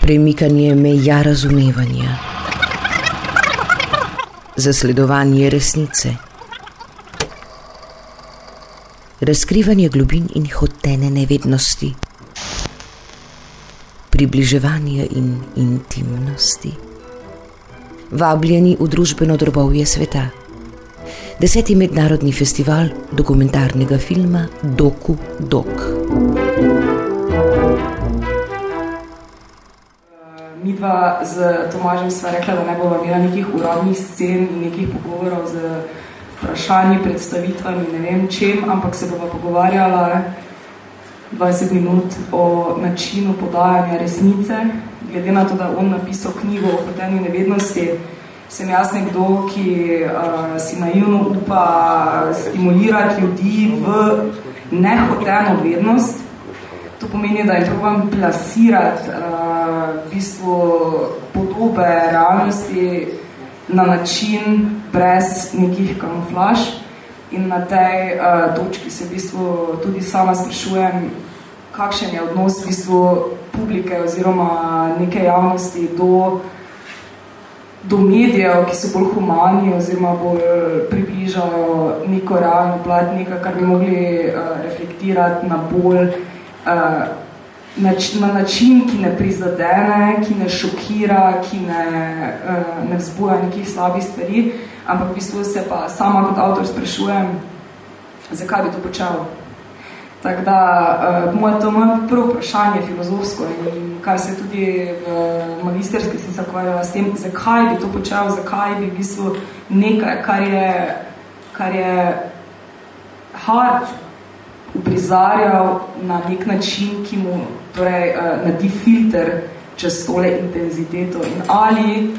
Premikanje meja razumevanja, zasledovanje resnice, razkrivanje globin in hotene nevednosti, približevanje in intimnosti, vabljeni v družbeno drobovje sveta. Deseti mednarodni festival dokumentarnega filma Doku Dok. Mi dva z Tomažem sva rekla, da ne bova imela nekih uradnih scen nekih pogovorov z vprašanji, predstavitvami, ne vem čem, ampak se bova pogovarjala 20 minut o načinu podajanja resnice. Glede na to, da on napisal knjigo o hotenju nevednosti, sem jaz nekdo, ki uh, si naivno upa stimulirati ljudi v nehoteno vednost. To pomeni, da je probam plasirati uh, v bistvu podobe realnosti na način brez nekih kamuflaž. In na tej uh, točki se v bistvu tudi sama sprašujem, kakšen je odnos v bistvu publike oziroma neke javnosti do, do medijev, ki so bolj humani oziroma bolj približajo neko realno plat, nekaj, kar bi mogli uh, reflektirati na bolj uh, nač, na način, ki ne prizadene, ki ne šokira, ki ne, uh, ne vzbuja nekih slabih stvari, ampak v bistvu se pa sama kot avtor sprašujem, zakaj bi to počel. Tako da, uh, moje, to moje prvo vprašanje filozofsko in kar se tudi v magisterski sem zakvarjala s tem, zakaj bi to počel, zakaj bi v bistvu nekaj, kar je, kar je hard uprizarjal na nek način, ki mu torej, uh, nadi filter čez tole intenziteto in ali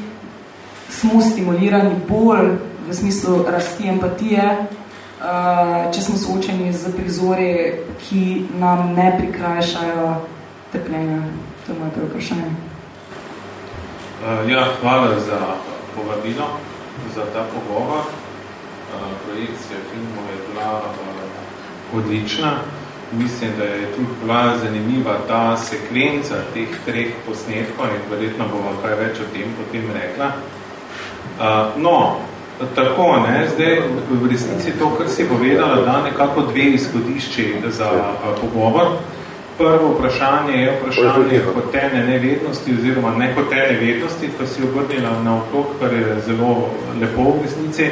smo stimulirani bolj v smislu rasti empatije, uh, če smo soočeni z prizori, ki nam ne prikrajšajo trpljenja. To je moje prvo vprašanje. Uh, ja, hvala za povabilo, za ta pogovor. Uh, projekcija filmov je bila uh, odlična. Mislim, da je tudi bila zanimiva ta sekvenca teh treh posnetkov in verjetno bova kaj več o tem potem rekla. Uh, no, tako, ne, zdaj v resnici to, kar si povedala, da nekako dve izhodišči za uh, pogovor. Prvo vprašanje je vprašanje hotene nevednosti oziroma nehotene vednosti, ko si obrnila na okrog, kar je zelo lepo v resnici,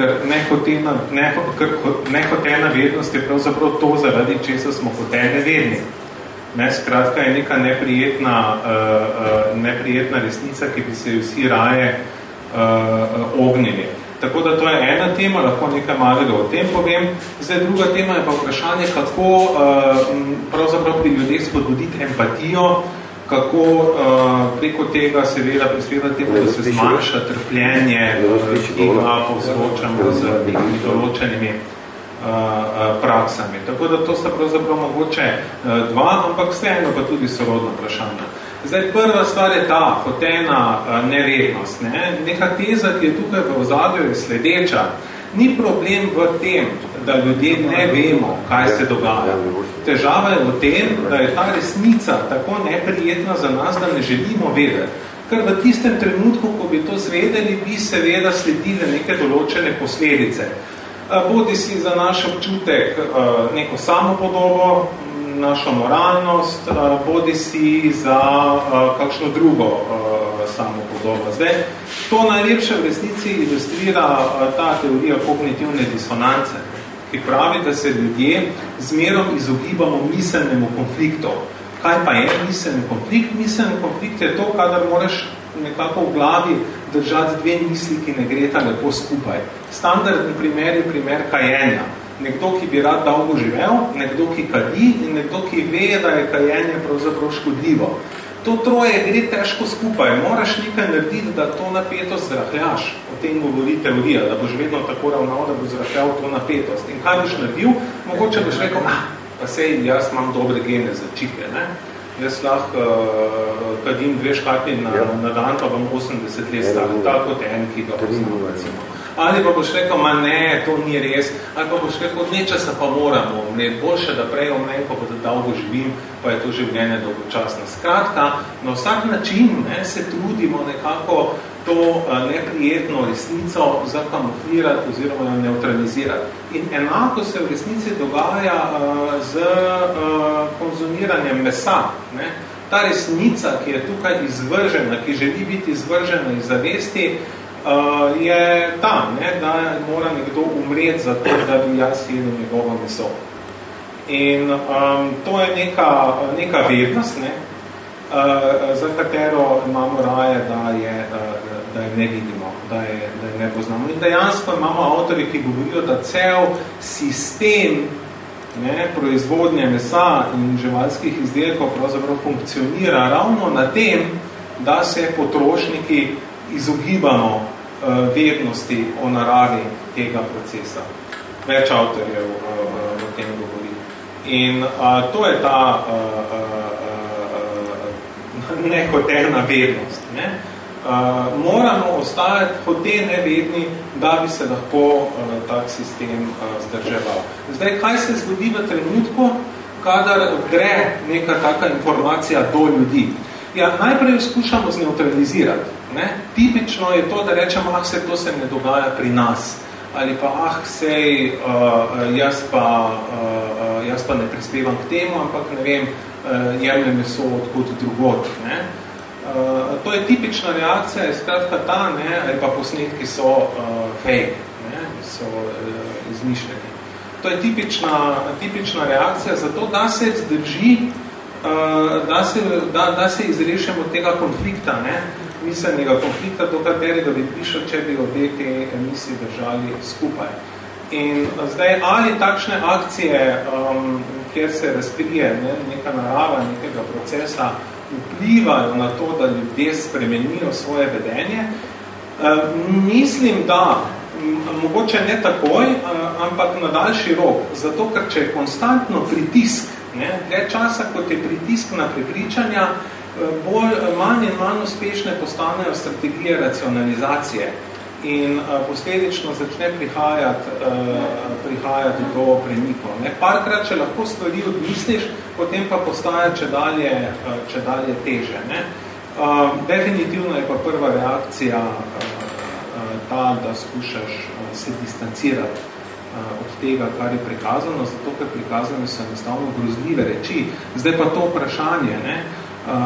ker nehotena, neho, ker nehotena vednost je pravzaprav to, zaradi česa smo hotene vedni. Ne, skratka je neka neprijetna, uh, uh, neprijetna resnica, ki bi se vsi raje uh, ognili. Tako da to je ena tema, lahko nekaj malega o tem povem. Zdaj druga tema je pa vprašanje, kako uh, pravzaprav pri ljudeh spodbuditi empatijo, kako uh, preko tega seveda prispevati temu, da se zmanjša trpljenje, ki ga povzročamo z nekimi določenimi uh, praksami. Tako da to sta pravzaprav mogoče uh, dva, ampak vseeno pa tudi sorodna vprašanja. Zdaj, prva stvar je ta hotena uh, nevednost. Ne? Neka teza, ki je tukaj v ozadju, je sledeča. Ni problem v tem, da ljudje ne vemo, kaj se dogaja. Težava je v tem, da je ta resnica tako neprijetna za nas, da ne želimo vedeti. Ker v tistem trenutku, ko bi to zvedeli, bi seveda sledile neke določene posledice. Bodi si za naš občutek neko samopodobo, našo moralnost, bodi si za kakšno drugo samopodobo. Zdaj, to najlepše v resnici ilustrira ta teorija kognitivne disonance, ki pravi, da se ljudje zmerom izogibamo miselnemu konfliktu. Kaj pa je miselni konflikt? Miselni konflikt je to, kadar moraš nekako v glavi držati dve misli, ki ne greta lepo skupaj. Standardni primer je primer kajenja nekdo, ki bi rad dolgo živel, nekdo, ki kadi in nekdo, ki ve, da je kajenje pravzaprav škodljivo. To troje gre težko skupaj. Moraš nekaj narediti, da to napetost zrahljaš. O tem govori teorija, da boš vedno tako ravnal, da boš zrahljal to napetost. In kaj boš naredil? Mogoče boš rekel, ah, pa sej, jaz imam dobre gene za čike. Ne? Jaz lahko uh, kadim dve škatli na, ja. na dan, pa bom 80 let star, tako kot en, ki ga poznam, recimo. Ali pa boš rekel, ma ne, to ni res, ali pa boš rekel, nečesa pa moramo umreti, boljše, da prej umrem, pa da dolgo živim, pa je to življenje dolgočasno. Skratka, na vsak način ne, se trudimo nekako to neprijetno resnico zakamuflirati oziroma neutralizirati. In enako se v resnici dogaja uh, z uh, konzumiranjem mesa. Ne. Ta resnica, ki je tukaj izvržena, ki želi biti izvržena iz zavesti, uh, je ta, ne, da mora nekdo umreti za to, da bi jaz jedel njegovo meso. In um, to je neka, neka vednost, ne, uh, za katero imamo raje, da je, uh, da je ne vidimo, da je, da je ne poznamo. In dejansko imamo avtori, ki govorijo, da cel sistem ne, proizvodnje mesa in živalskih izdelkov pravzaprav funkcionira ravno na tem, da se potrošniki izogibamo uh, vednosti o naravi tega procesa. Več avtorjev uh, uh, o tem govori. In uh, to je ta uh, uh, uh, nehotena vednost. Ne? Uh, moramo ostajati hote nevedni, da bi se lahko uh, tak sistem uh, zdrževal. Zdaj, kaj se zgodi v trenutku, kadar gre neka taka informacija do ljudi? Ja, najprej skušamo zneutralizirati. Ne? Tipično je to, da rečemo, ah, se to se ne dogaja pri nas. Ali pa, ah, sej, uh, jaz, pa, uh, jaz pa ne prispevam k temu, ampak ne vem, uh, jemlje meso odkud drugot. Ne? Uh, to je tipična reakcija, je skratka ta, ne? ali pa posnetki so uh, fake, ne? so uh, izmišljeni. To je tipična, tipična reakcija zato, da se zdrži, da, se, da, da se izrešemo tega konflikta. Ne? miselnega konflikta, do katerega bi prišel, če bi obe te emisije držali skupaj. In zdaj, ali takšne akcije, um, kjer se razkrije ne, neka narava nekega procesa, vplivajo na to, da ljudje spremenijo svoje vedenje, um, mislim, da mogoče ne takoj, uh, ampak na daljši rok. Zato, ker če je konstantno pritisk, ne, časa, kot je pritisk na prepričanja, bolj, manj in manj uspešne postanejo strategije racionalizacije in uh, posledično začne prihajati, prihajati do premikov. Ne? Parkrat, če lahko stvari odmisliš, potem pa postaja če dalje, če dalje teže. Ne? Definitivno je pa prva reakcija ta, da skušaš se distancirati od tega, kar je prikazano, zato ker prikazano so enostavno grozljive reči. Zdaj pa to vprašanje, ne? Uh,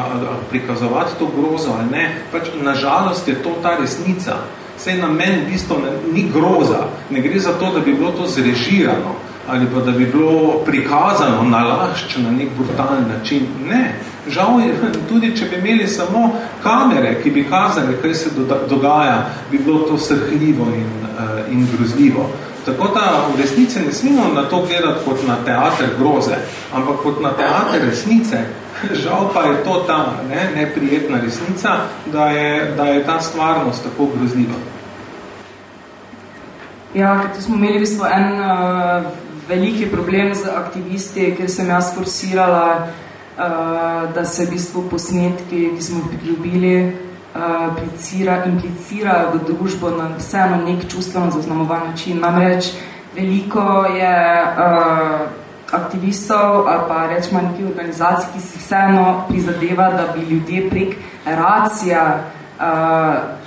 prikazovati to grozo ali ne, pač nažalost je to ta resnica. Sej na meni v bistvu ni groza, ne gre za to, da bi bilo to zrežirano ali pa da bi bilo prikazano na lašč na nek brutalen način. Ne, žal je, tudi če bi imeli samo kamere, ki bi kazali, kaj se dogaja, bi bilo to srhljivo in, uh, in grozljivo. Tako da v resnici ne smemo na to gledati kot na teater groze, ampak kot na teater resnice, Žal pa je to ta ne, neprijetna resnica, da je, da je ta stvarnost tako grozljiva. Ja, ker smo imeli v bistvu en uh, veliki problem z aktivisti, ker sem jaz forsirala, uh, da se v bistvu posnetki, ki smo priljubili, uh, implicira, implicirajo v družbo na vseeno nek čustveno zaznamovan način. Namreč veliko je uh, aktivistov ali pa rečemo nekih organizacij, ki si vseeno prizadeva, da bi ljudje prek racija uh,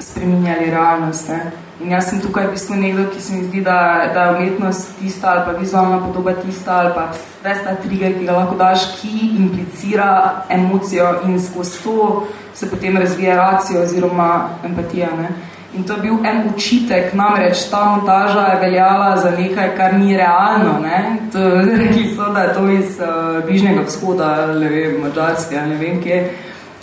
spreminjali realnost. Ne? In jaz sem tukaj v bistvu nekdo, ki se mi zdi, da, da je umetnost tista ali pa vizualna podoba tista ali pa ves ta trigger, ki ga lahko daš, ki implicira emocijo in skozi to se potem razvija racijo oziroma empatija. Ne? In to je bil en učitek, namreč ta montaža je veljala za nekaj, kar ni realno. Ne? To, rekli so, da je to iz uh, bližnjega vzhoda, ne vem, mađarske, ne vem kje,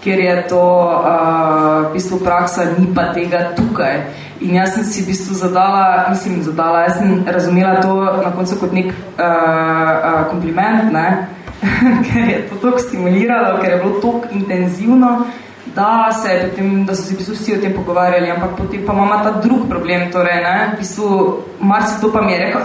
ker je to uh, v bistvu praksa, ni pa tega tukaj. In jaz sem si v bistvu zadala, mislim, zadala, jaz sem razumela to na koncu kot nek uh, uh, kompliment, ne? ker je to toliko stimuliralo, ker je bilo toliko intenzivno, da, se je potem, da so se bistvu vsi o tem pogovarjali, ampak potem pa ima ta drug problem, torej, ne, v bistvu, Marci to pa mi je rekel,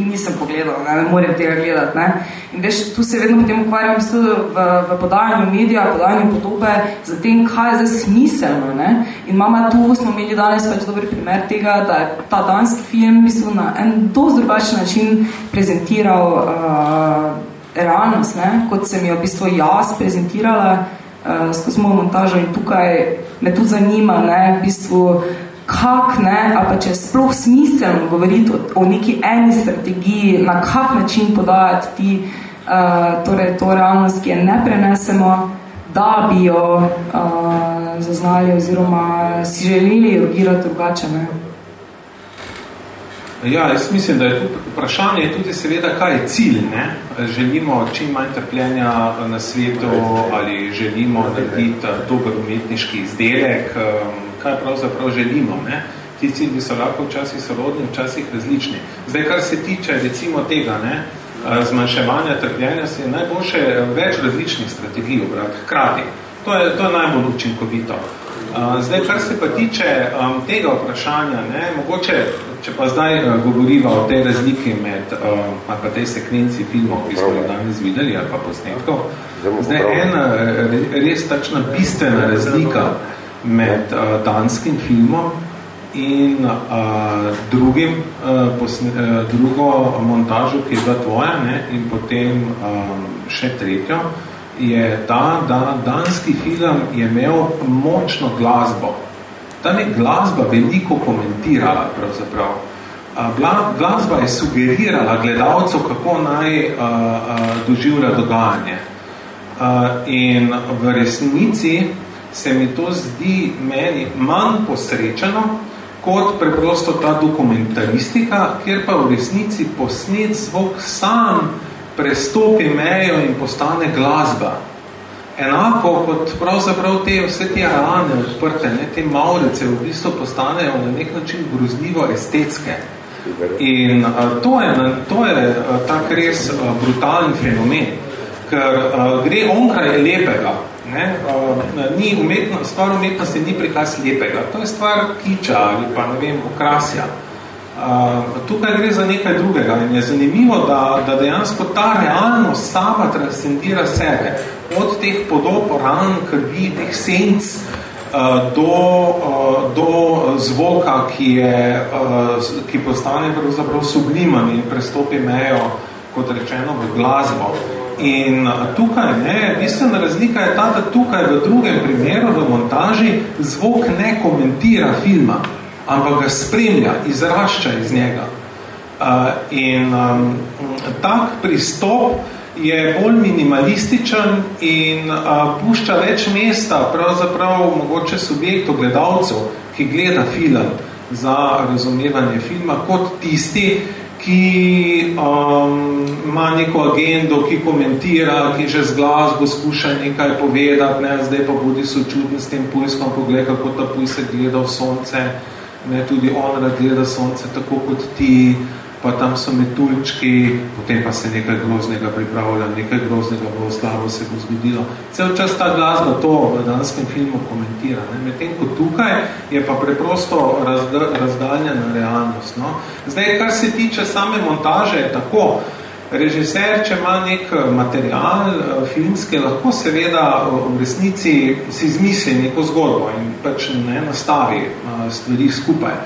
nisem pogledal, ne, ne morem tega gledati, ne. In veš, tu se vedno potem ukvarjam v, bistvu v, v podajanju medija, podajanju podobe, za tem, kaj je zdaj smiselno, ne. In mama tu smo imeli danes pač dober primer tega, da je ta danski film v bistvu na en dosti drugačen način prezentiral uh, realnost, ne, kot sem jo v bistvu jaz prezentirala, skozi mojo montažo in tukaj me tu zanima, ne, v bistvu, kak, ne, ali pa če je sploh smiselno govoriti o, o neki eni strategiji, na kak način podajati ti, uh, torej to realnost, ki je ne prenesemo, da bi jo uh, zaznali oziroma si želeli urgirati drugače, ne. Ja, jaz mislim, da je tu vprašanje tudi seveda, kaj je cilj. Ne? Želimo čim manj trpljenja na svetu ali želimo narediti dober umetniški izdelek, kaj pravzaprav želimo. Ne? Ti cilji so lahko včasih sorodni, včasih različni. Zdaj, kar se tiče recimo tega, ne? zmanjševanja trpljenja, se je najboljše več različnih strategij obrati, hkrati. To je, to je najbolj učinkovito. Zdaj, kar se pa tiče um, tega vprašanja, ne, mogoče Če pa zdaj uh, govoriva o tej razliki med uh, ali pa tej sekvenci filmov, ki smo jih danes videli, ali pa posnetkov, zdaj ena res tačna bistvena razlika med uh, danskim filmom in uh, drugim, uh, posne, uh, drugo montažo, ki je bila tvoja, ne, in potem um, še tretjo, je ta, da danski film je imel močno glasbo, tam je glasba veliko komentirala pravzaprav. Glasba je sugerirala gledalcev, kako naj a, a, doživlja dogajanje. A, in v resnici se mi to zdi meni manj posrečeno, kot preprosto ta dokumentaristika, kjer pa v resnici posnet zvok sam prestopi mejo in postane glasba. Enako kot pravzaprav te vse te rane odprte, ne, te maurice v bistvu postanejo na nek način grozljivo estetske. In a, to je, to je a, tak res a, brutalen fenomen, ker a, gre onkraj lepega. Ne? A, ni umetno, stvar umetnosti ni prikaz lepega, to je stvar kiča ali pa ne vem, okrasja. Uh, tukaj gre za nekaj drugega in je zanimivo, da, da dejansko ta realnost sama transcendira sebe od teh podob, ran, krvi, teh senc, uh, do, uh, do zvoka, ki, je, uh, ki postane pravzaprav subliman in prestopi mejo, kot rečeno, v glasbo. In tukaj, ne, bistvena razlika je ta, da tukaj v drugem primeru, v montaži, zvok ne komentira filma, ampak ga spremlja, izrašča iz njega. Uh, in um, tak pristop je bolj minimalističen in a, pušča več mesta pravzaprav mogoče subjektov, gledalcev, ki gleda film za razumevanje filma, kot tisti, ki um, ima neko agendo, ki komentira, ki že z glasbo skuša nekaj povedati, ne, zdaj pa bodi sočutni s tem pujskom, pogled, kako ta pujsek gleda v sonce, ne, tudi on rad gleda sonce, tako kot ti, pa tam so metuljčki, potem pa se nekaj groznega pripravlja, nekaj groznega bo slavo se bo zgodilo. Cel čas ta glasba to v danskem filmu komentira. Medtem ko tukaj je pa preprosto razdaljena realnost. No? Zdaj, kar se tiče same montaže, je tako, režiser, če ima nek material eh, filmski, lahko seveda v resnici si izmisli neko zgodbo in pač ne nastavi eh, stvari skupaj.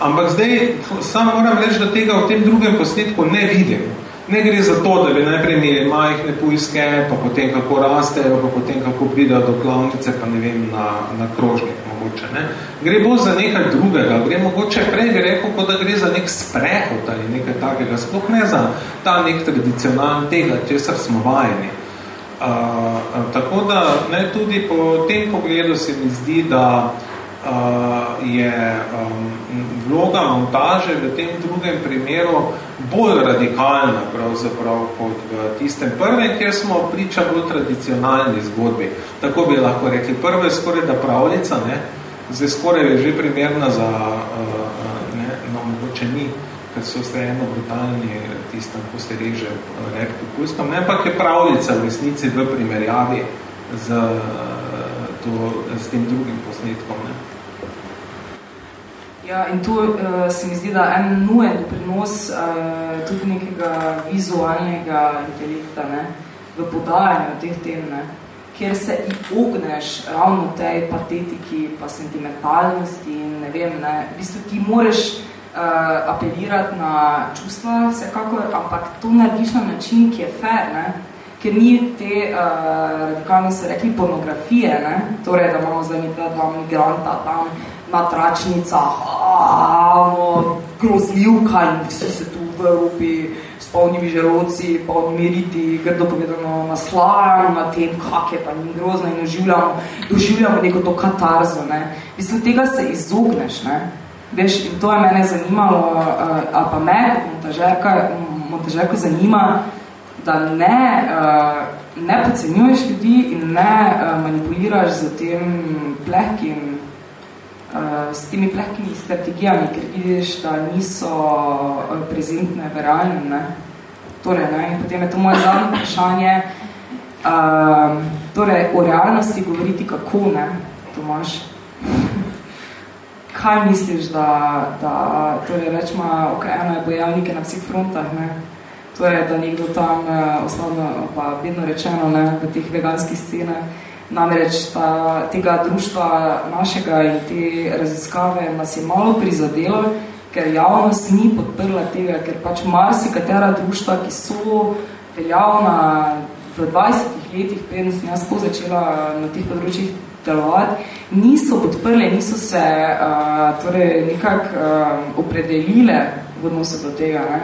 Ampak zdaj, samo moram reči, da tega v tem drugem posnetku ne vidim. Ne gre za to, da bi najprej imeli majhne pujske, pa potem kako rastejo, pa potem kako pridejo do klavnice, pa ne vem, na, na krožnik mogoče. Ne? Gre bolj za nekaj drugega. Gre mogoče prej bi rekel, kot da gre za nek sprehod ali nekaj takega. Sploh ne za ta nek tradicionalni tega, česar smo vajeni. Uh, tako da ne, tudi po tem pogledu se mi zdi, da uh, je um, vloga montaže v tem drugem primeru bolj radikalna pravzaprav kot v tistem prvem, kjer smo priča bolj tradicionalni zgodbi. Tako bi lahko rekli. Prvo je skoraj da pravljica, ne? zdaj skoraj je že primerna za, uh, ne, no mogoče ni, ker so vse eno brutalni tistem, ko se reže rep popustom, ne, ampak je pravljica v resnici v primerjavi z uh, to, s tem drugim posnetkom. Ne? Ja, in tu uh, se mi zdi, da en nujen doprinos uh, tudi nekega vizualnega intelekta ne, v podajanju teh tem, ne, kjer se ogneš ravno tej patetiki pa sentimentalnosti in ne vem, ne, v bistvu ti moreš uh, apelirati na čustva vsekakor, ampak to narediš na način, ki je fair, ne, ker ni te, uh, radikalno se rekli, pornografije, ne, torej, da imamo zdaj dva migranta tam, na tračnicah, no, grozljivka in vsi se tu v Evropi s polnimi žeroci, polnimi riti, grdo povedano naslajamo na tem, kak je pa njim grozno in doživljamo, doživljamo neko to katarzo. Ne. Mislim, tega se izogneš. Ne. Veš, in to je mene zanimalo, uh, a pa me montažerka, montažerko zanima, da ne, uh, ne podcenjuješ ljudi in ne uh, manipuliraš z tem plehkim s temi plehkimi strategijami, ker vidiš, da niso uh, prezentne v realnem. Ne? Torej, ne? Potem je to moje zadnje vprašanje. Uh, torej, o realnosti govoriti kako, ne, Tomaš? Kaj misliš, da, da torej rečemo, ok, eno je bojavnike na vseh frontah, ne? Torej, da nekdo tam, osnovno, pa vedno rečeno, ne, v teh veganskih scenah, Namreč ta, tega društva našega in te raziskave nas je malo prizadelo, ker javnost ni podprla tega, ker pač marsikatera društva, ki so veljavna v 20 letih, preden sem jaz začela na teh področjih delovati, niso podprle, niso se uh, torej nekako uh, opredelile v odnosu do tega. Ne?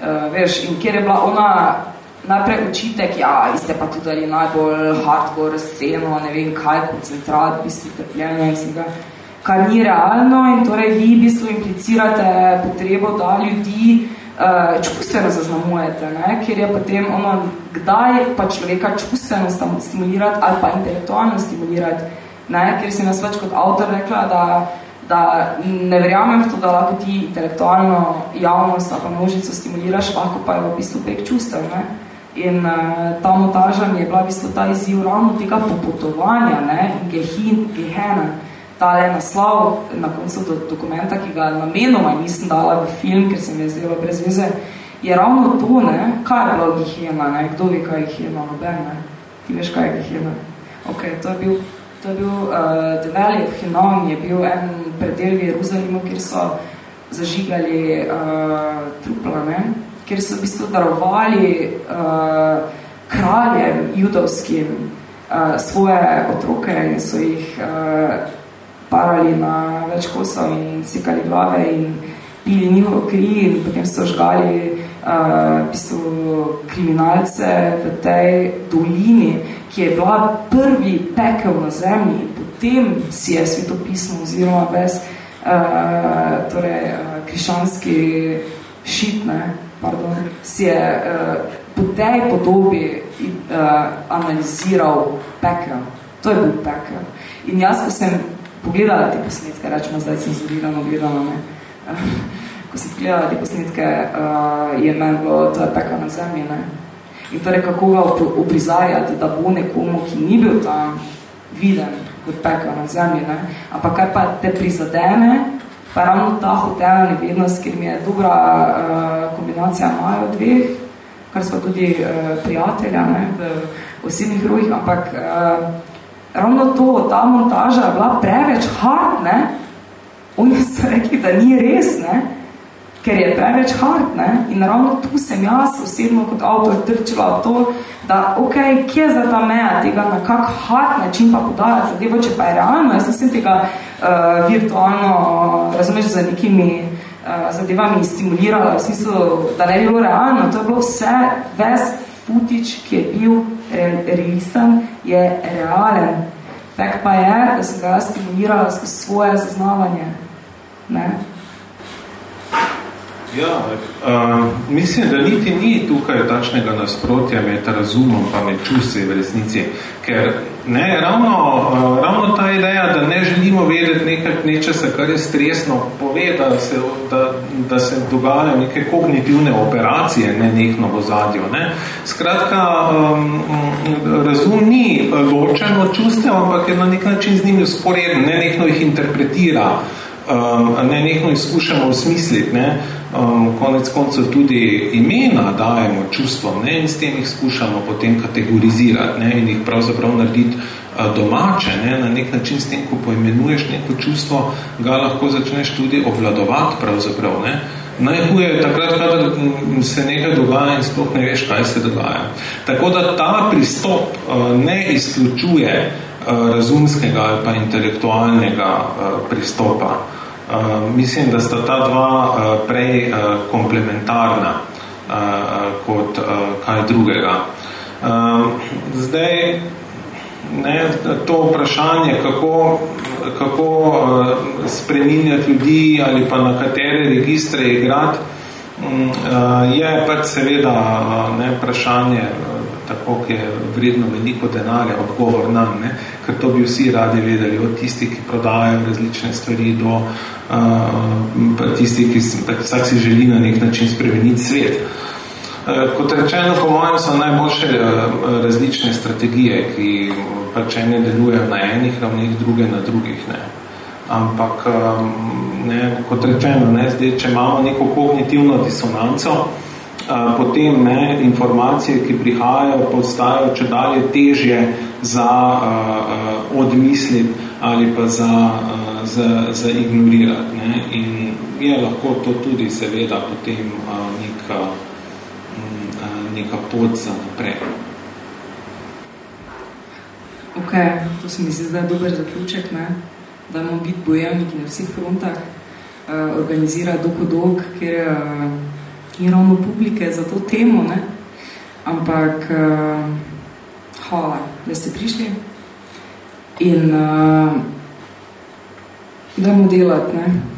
Uh, veš, in kjer je bila ona najprej očitek, ja, vi ste pa tudi dali najbolj hardcore sceno, ne vem kaj, koncentrat, v bistvu trpljenja in vsega, kar ni realno in torej vi v bistvu implicirate potrebo, da ljudi uh, čustveno zaznamujete, ne? ker je potem ono, kdaj pa človeka čustveno stimulirati ali pa intelektualno stimulirati, ne? ker sem jaz več kot avtor rekla, da da ne verjamem v to, da lahko ti intelektualno javnost ali pa množico stimuliraš, lahko pa je v bistvu prek čustev. Ne? In uh, ta montaža mi je bila v bistvu ta izziv ravno tega popotovanja, ne, gehin, gehena, ta je naslov na koncu do, dokumenta, ki ga namenoma nisem dala v film, ker se mi je zdelo brez veze, je ravno to, ne, kaj je bilo gehena, ne, kdo ve, kaj je gehena, noben, ne, ti veš, kaj je gehena. Ok, to je bil, to je bil uh, The Valley of Hinnom, je bil en predel v Jeruzalemu, kjer so zažigali uh, trupla, ne, kjer so v bistvu darovali uh, kraljem judovskim uh, svoje otroke in so jih uh, parali na več kosov in sikali glave in pili njihovo kri in potem so žgali uh, v bistvu kriminalce v tej dolini, ki je bila prvi pekel na zemlji. In potem si je svetopismo oziroma ves uh, torej, uh, krišanski šit, ne, pardon, si je uh, po tej podobi uh, analiziral pekel. To je bil pekel. In jaz, ko sem pogledala te posnetke, rečemo zdaj cenzurirano gledala, ne, uh, ko sem pogledala te posnetke, uh, je meni bilo, to je pekel na zemlji, ne. In torej, kako ga oprizarjati, da bo nekomu, ki ni bil tam viden kot pekel na zemlji, ne, ampak kaj pa te prizadene, pa ravno ta hotelna nevednost, ker mi je dobra uh, kombinacija majo dveh, kar so tudi uh, prijatelja ne, v osebnih rojih, ampak uh, ravno to, ta montaža je bila preveč hard, ne, oni so rekli, da ni res, ne, ker je preveč hard, ne, in ravno tu sem jaz osebno kot avtor trčila to, da, ok, kje je za ta meja tega, na kak hard način pa podaja zadevo, če pa je realno, jaz nisem tega uh, virtualno, razumeš, za nekimi uh, zadevami stimulirala, v smislu, da ne bi bilo realno, to je bilo vse, ves futič, ki je bil realisan, je realen. Fakt pa je, da sem ga stimulirala skozi svoje zaznavanje. Ne? Ja, uh, mislim, da niti ni tukaj takšnega nasprotja med razumom pa med čustvi v resnici, ker ne, ravno, uh, ravno ta ideja, da ne želimo vedeti nekaj nečesa, kar je stresno, pove, da se, da, da se dogajajo neke kognitivne operacije, ne nekno v zadju. Ne. Skratka, um, razum ni ločen od čustev, ampak je na nek način z njimi usporeden, ne nekno jih interpretira, um, ne nekno jih skušamo usmisliti, ne um, konec koncev tudi imena dajemo čustvom ne, in s tem jih skušamo potem kategorizirati ne, in jih pravzaprav narediti domače. Ne, na nek način s tem, ko poimenuješ neko čustvo, ga lahko začneš tudi obvladovati pravzaprav. Ne. Najhuje je takrat, kadar se nekaj dogaja in sploh ne veš, kaj se dogaja. Tako da ta pristop ne izključuje razumskega ali pa intelektualnega pristopa. Uh, mislim, da sta ta dva uh, prej uh, komplementarna uh, kot uh, kaj drugega. Uh, zdaj, ne, to vprašanje, kako, kako uh, spreminjati ljudi ali pa na katere registre igrati, um, uh, je pač seveda uh, ne, vprašanje uh, tako, ki je vredno veliko denarja, odgovor nam, ne? ker to bi vsi radi vedeli, od tistih, ki prodajajo različne stvari, do uh, tistih, ki vsak si želi na nek način spremeniti svet. Uh, kot rečeno, po mojem so najboljše uh, različne strategije, ki pač ene delujejo na enih ravnih, druge na drugih. Ne? Ampak, um, ne, kot rečeno, ne, zdaj, če imamo neko kognitivno disonanco, potem ne, informacije, ki prihajajo, postajajo če dalje težje za uh, odmisliti ali pa za, uh, za, za ignorirati. Ne. In je lahko to tudi seveda potem uh, neka, uh, neka pot za naprej. Ok, to se mi zdi zdaj dober zaključek, ne? da imamo biti bojevniki na vseh frontah, uh, organizira dokodok, kjer uh, ni ravno publike za to temo, ne? ampak uh, hvala, da ste prišli in uh, dajmo delati, ne?